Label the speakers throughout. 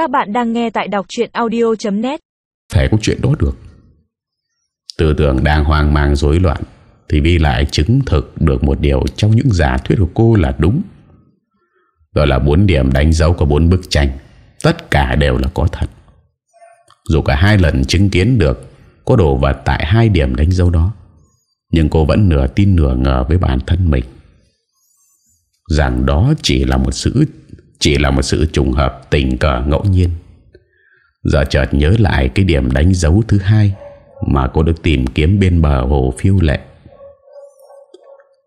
Speaker 1: Các bạn đang nghe tại đọc chuyện audio.net
Speaker 2: Thể có chuyện đó được. Tư tưởng đang hoang mang, rối loạn, Thì Vi lại chứng thực được một điều Trong những giả thuyết của cô là đúng. Đó là bốn điểm đánh dấu của bốn bức tranh. Tất cả đều là có thật. Dù cả hai lần chứng kiến được Có đồ vật tại hai điểm đánh dấu đó, Nhưng cô vẫn nửa tin nửa ngờ với bản thân mình. Rằng đó chỉ là một sự chỉ là một sự trùng hợp tình cờ ngẫu nhiên. Giờ chợt nhớ lại cái điểm đánh dấu thứ hai Mà cô được tìm kiếm bên bờ hồ phiêu lệ.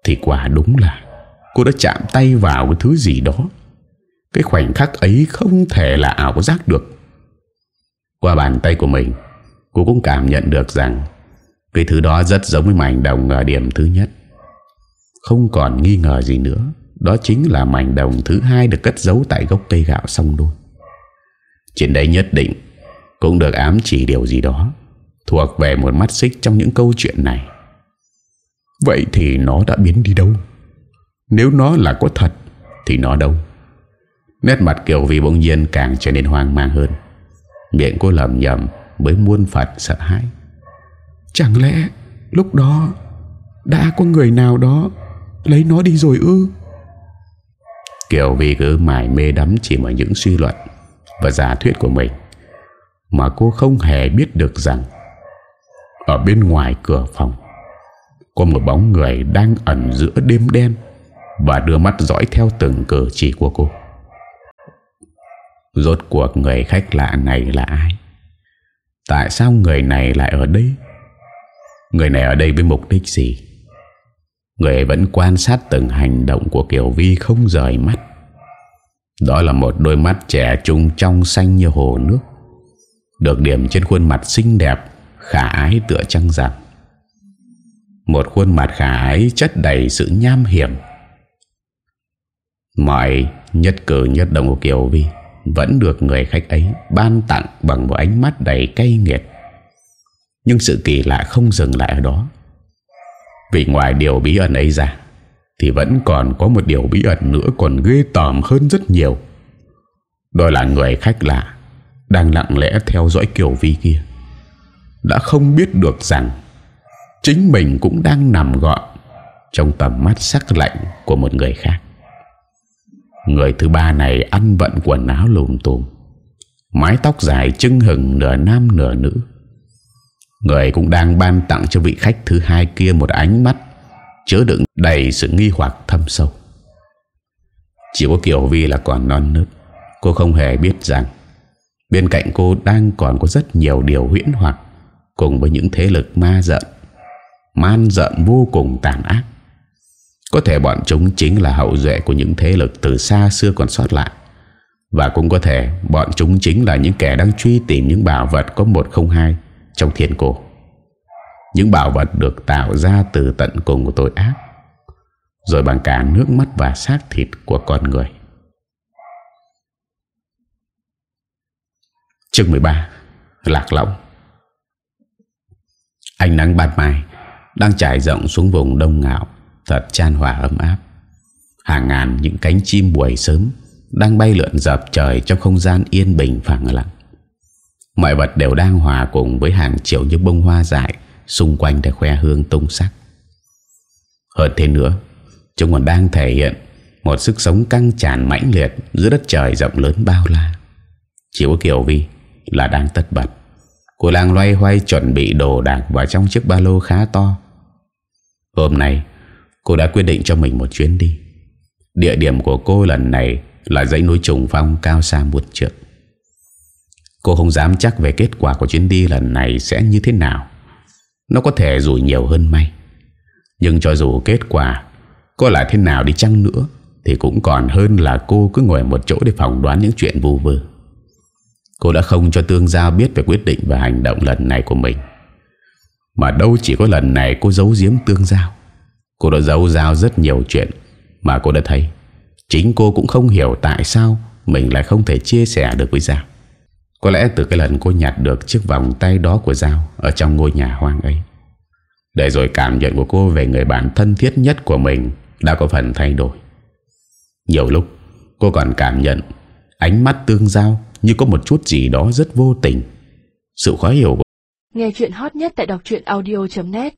Speaker 2: Thì quả đúng là Cô đã chạm tay vào cái thứ gì đó. Cái khoảnh khắc ấy không thể là ảo giác được. Qua bàn tay của mình, Cô cũng cảm nhận được rằng Cái thứ đó rất giống với mảnh đồng ở điểm thứ nhất. Không còn nghi ngờ gì nữa. Đó chính là mảnh đồng thứ hai được cất giấu tại gốc cây gạo sông đôi. Trên đây nhất định Cũng được ám chỉ điều gì đó, Thuộc về một mắt xích trong những câu chuyện này. Vậy thì nó đã biến đi đâu? Nếu nó là có thật, Thì nó đâu? Nét mặt Kiều vi bỗng nhiên càng trở nên hoang mang hơn. Miệng cô lầm nhầm Với muôn Phật sợ hãi. Chẳng lẽ lúc đó Đã có người nào đó Lấy nó đi rồi ư? Kiều vì cứ mải mê đắm Chỉ vào những suy luận Và giả thuyết của mình Mà cô không hề biết được rằng Ở bên ngoài cửa phòng Có một bóng người đang ẩn giữa đêm đen Và đưa mắt dõi theo từng cử chỉ của cô. Rốt cuộc người khách lạ này là ai? Tại sao người này lại ở đây? Người này ở đây với mục đích gì? Người vẫn quan sát từng hành động của Kiều Vi không rời mắt. Đó là một đôi mắt trẻ trung trong xanh như hồ nước, Được điểm trên khuôn mặt xinh đẹp, Khả ái tựa trăng rằm. Một khuôn mặt khả ái chất đầy sự nham hiểm. Mọi nhất cử nhất động của Kiều Vi Vẫn được người khách ấy ban tặng bằng một ánh mắt đầy cay nghiệt. Nhưng sự kỳ lạ không dừng lại ở đó. Vì ngoài điều bí ẩn ấy ra, Thì vẫn còn có một điều bí ẩn nữa còn ghê tởm hơn rất nhiều. Đó là người khách lạ Đang lặng lẽ theo dõi Kiều Vi kia. Đã không biết được rằng Chính mình cũng đang nằm gọn Trong tầm mắt sắc lạnh của một người khác. Người thứ ba này ăn vận quần áo lùm tùm, Mái tóc dài trưng hừng nửa nam nửa nữ. Người cũng đang ban tặng cho vị khách thứ hai kia một ánh mắt, Chứa đựng đầy sự nghi hoặc thâm sâu Chỉ có Kiều Vi là còn non nớt, Cô không hề biết rằng Bên cạnh cô đang còn có rất nhiều điều huyễn hoặc Cùng với những thế lực ma giận Man giận vô cùng tàn ác có thể bọn chúng chính là hậu duệ của những thế lực từ xa xưa còn sót lại. Và cũng có thể bọn chúng chính là những kẻ đang truy tìm những bảo vật có 102 trong thiên cổ. Những bảo vật được tạo ra từ tận cùng của tội ác, rồi bằng cả nước mắt và xác thịt của con người. Chương 13 Lạc Lõng Ánh nắng ban mai đang trải rộng xuống vùng đông ngạo thật chan hòa ấm áp. Hàng ngàn những cánh chim buổi sớm đang bay lượn dập trời trong không gian yên bình phẳng lặng. Mọi vật đều đang hòa cùng với hàng triệu những bông hoa dại xung quanh để khoe hương tung sắc. Hơn thế nữa, chúng còn đang thể hiện một sức sống căng tràn mãnh liệt giữa đất trời rộng lớn bao la. Chỉ có Kiều Vi là đang tất bật. Cô đang loay hoay chuẩn bị đồ đạc vào trong chiếc ba lô khá to. Hôm nay, Cô đã quyết định cho mình một chuyến đi Địa điểm của cô lần này Là dãy núi trùng phong cao xa một trượng Cô không dám chắc về kết quả của chuyến đi lần này sẽ như thế nào. Nó có thể rủi nhiều hơn may. Nhưng cho dù kết quả Có là thế nào đi chăng nữa, Thì cũng còn hơn là cô cứ ngồi một chỗ để phỏng đoán những chuyện vù vơ. Cô đã không cho Tương Giao biết về quyết định và hành động lần này của mình. Mà đâu chỉ có lần này cô giấu giếm Tương Giao. Cô đã giấu giao rất nhiều chuyện Mà cô đã thấy. Chính cô cũng không hiểu tại sao Mình lại không thể chia sẻ được với Giao. Có lẽ từ cái lần cô nhặt được Chiếc vòng tay đó của Giao Ở trong ngôi nhà hoang ấy. Để rồi cảm nhận của cô về người bạn thân thiết nhất của mình Đã có phần thay đổi. Nhiều lúc, cô còn cảm nhận Ánh mắt tương giao như có một chút gì đó rất vô tình. Sự khó hiểu
Speaker 1: Nghe chuyện hot nhất tại đọc audio.net